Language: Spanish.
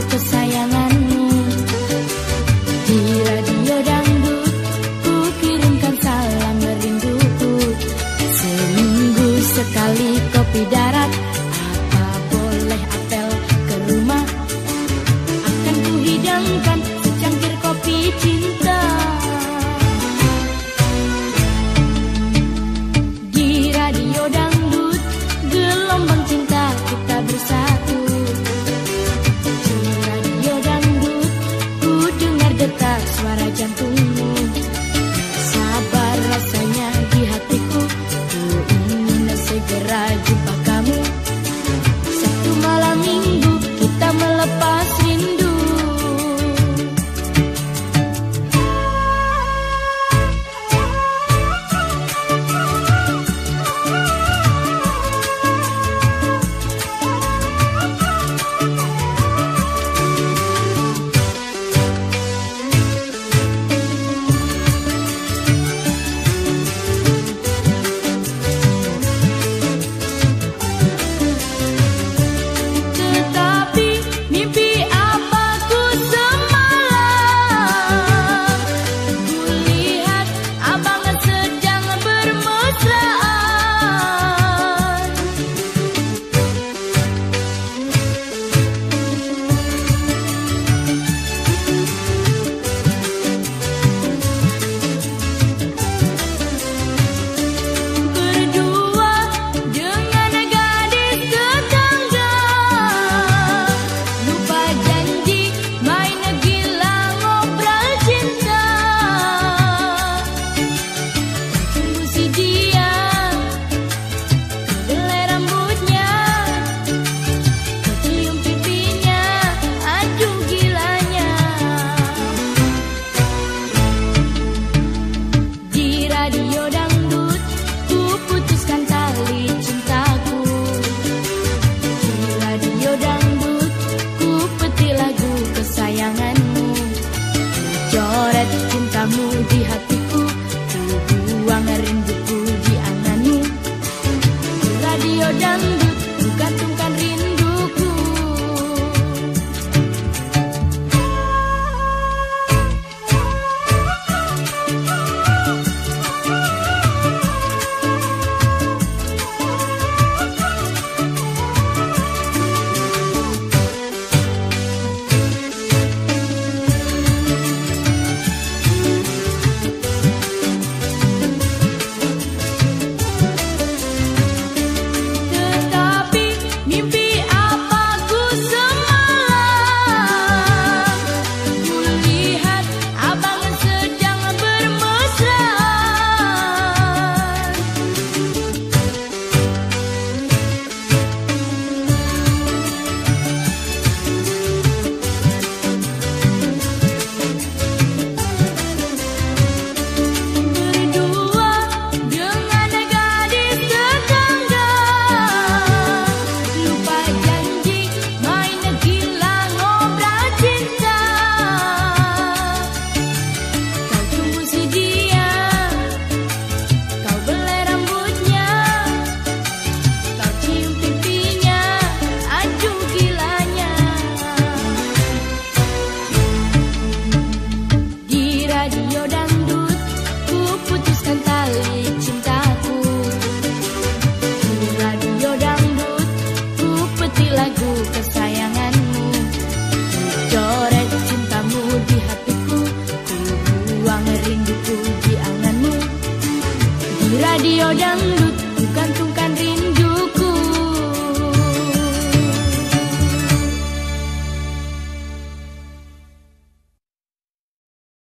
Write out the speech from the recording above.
lagu kesayanganmu